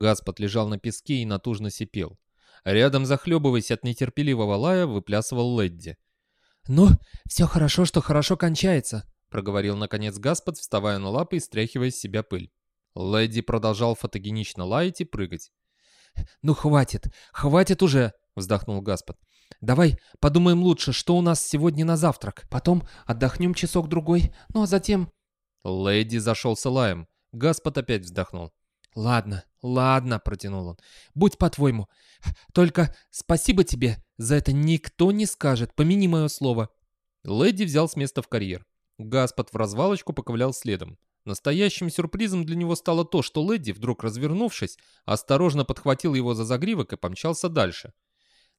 Гаспод лежал на песке и натужно сипел. Рядом, захлебываясь от нетерпеливого лая, выплясывал Ледди. «Ну, все хорошо, что хорошо кончается», — проговорил наконец Гаспод, вставая на лапы и стряхивая с себя пыль. Лэдди продолжал фотогенично лаять и прыгать. «Ну хватит, хватит уже!» — вздохнул Гаспод. «Давай подумаем лучше, что у нас сегодня на завтрак. Потом отдохнем часок-другой, ну а затем...» Лэдди зашелся лаем. Гаспод опять вздохнул. «Ладно, ладно», — протянул он. «Будь по-твоему. Только спасибо тебе за это никто не скажет, помяни мое слово». Лэдди взял с места в карьер. Гаспод в развалочку поковылял следом. Настоящим сюрпризом для него стало то, что Лэдди, вдруг развернувшись, осторожно подхватил его за загривок и помчался дальше.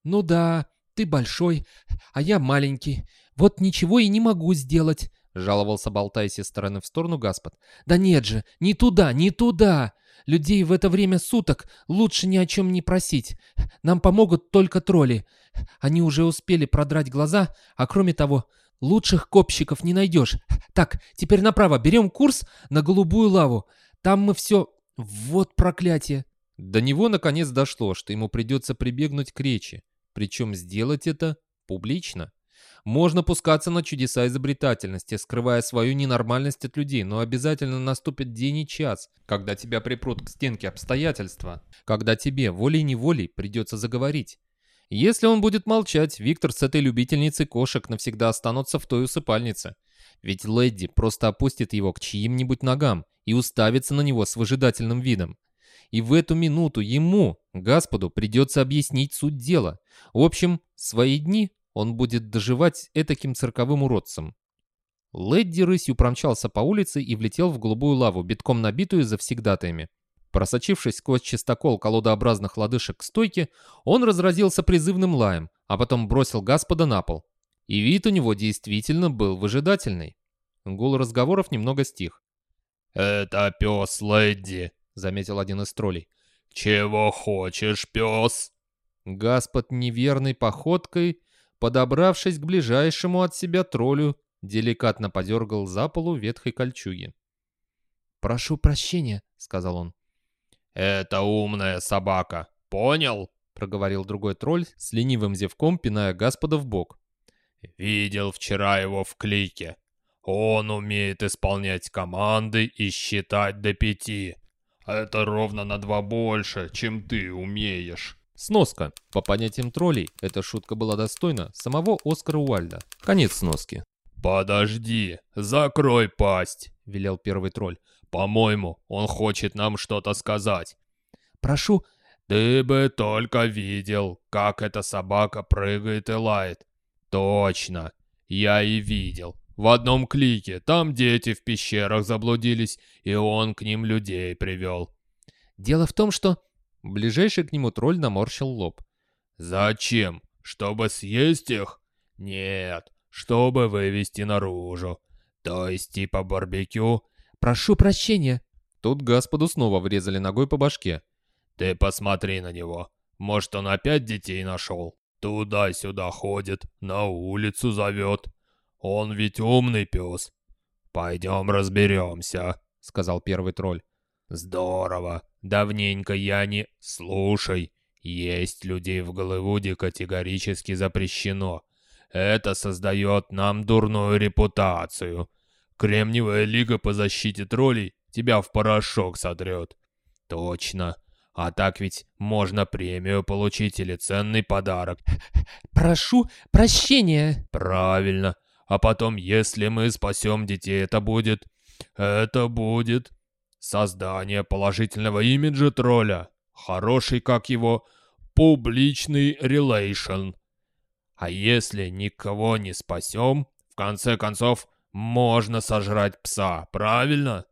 «Ну да, ты большой, а я маленький. Вот ничего и не могу сделать», — жаловался, болтаясь из стороны в сторону Гаспод. «Да нет же, не туда, не туда! Людей в это время суток лучше ни о чем не просить. Нам помогут только тролли. Они уже успели продрать глаза, а кроме того, Лучших копщиков не найдешь. Так, теперь направо. Берем курс на голубую лаву. Там мы все... Вот проклятие. До него наконец дошло, что ему придется прибегнуть к речи. Причем сделать это публично. Можно пускаться на чудеса изобретательности, скрывая свою ненормальность от людей, но обязательно наступит день и час, когда тебя припрут к стенке обстоятельства, когда тебе волей-неволей придется заговорить. Если он будет молчать, Виктор с этой любительницей кошек навсегда останутся в той усыпальнице. Ведь Лэдди просто опустит его к чьим-нибудь ногам и уставится на него с выжидательным видом. И в эту минуту ему, Господу, придется объяснить суть дела. В общем, свои дни он будет доживать этаким цирковым уродцем. Лэдди рысью промчался по улице и влетел в голубую лаву, битком набитую завсегдатаями. Просочившись сквозь чистокол колодообразных лодыжек к стойке, он разразился призывным лаем, а потом бросил Господа на пол. И вид у него действительно был выжидательный. Гул разговоров немного стих. «Это пес Лэдди», — заметил один из троллей. «Чего хочешь, пес?» Господ неверной походкой, подобравшись к ближайшему от себя троллю, деликатно подергал за полу ветхой кольчуги. «Прошу прощения», — сказал он. «Это умная собака, понял?» — проговорил другой тролль с ленивым зевком, пиная Господа в бок. «Видел вчера его в клике. Он умеет исполнять команды и считать до пяти. Это ровно на два больше, чем ты умеешь». Сноска. По понятиям троллей, эта шутка была достойна самого Оскара Уальда. Конец сноски. «Подожди, закрой пасть», — велел первый тролль. По-моему, он хочет нам что-то сказать. Прошу. Ты бы только видел, как эта собака прыгает и лает. Точно. Я и видел. В одном клике. Там дети в пещерах заблудились, и он к ним людей привел. Дело в том, что... Ближайший к нему тролль наморщил лоб. Зачем? Чтобы съесть их? Нет, чтобы вывести наружу. То есть типа барбекю Прошу прощения». Тут Господу снова врезали ногой по башке. «Ты посмотри на него. Может, он опять детей нашел? Туда-сюда ходит, на улицу зовет. Он ведь умный пес. Пойдем разберемся», — сказал первый тролль. «Здорово. Давненько я не... Слушай, есть людей в Голливуде категорически запрещено. Это создает нам дурную репутацию. Кремниевая лига по защите троллей тебя в порошок сотрет. Точно. А так ведь можно премию получить или ценный подарок. Прошу прощения. Правильно. А потом, если мы спасем детей, это будет... Это будет... Создание положительного имиджа тролля. Хороший, как его, публичный релейшн. А если никого не спасем, в конце концов, можно сожрать пса, правильно?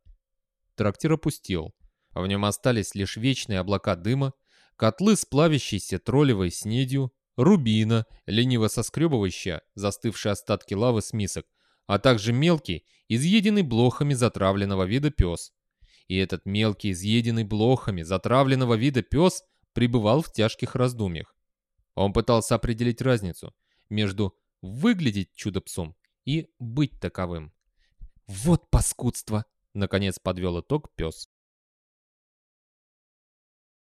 Трактир опустел. В нем остались лишь вечные облака дыма, котлы с плавящейся троллевой снедью, рубина, лениво соскребывающая застывшие остатки лавы с мисок, а также мелкий, изъеденный блохами затравленного вида пес. И этот мелкий, изъеденный блохами затравленного вида пес пребывал в тяжких раздумьях. Он пытался определить разницу между выглядеть чудо-псом и быть таковым. «Вот паскудство!» — наконец подвел итог пес.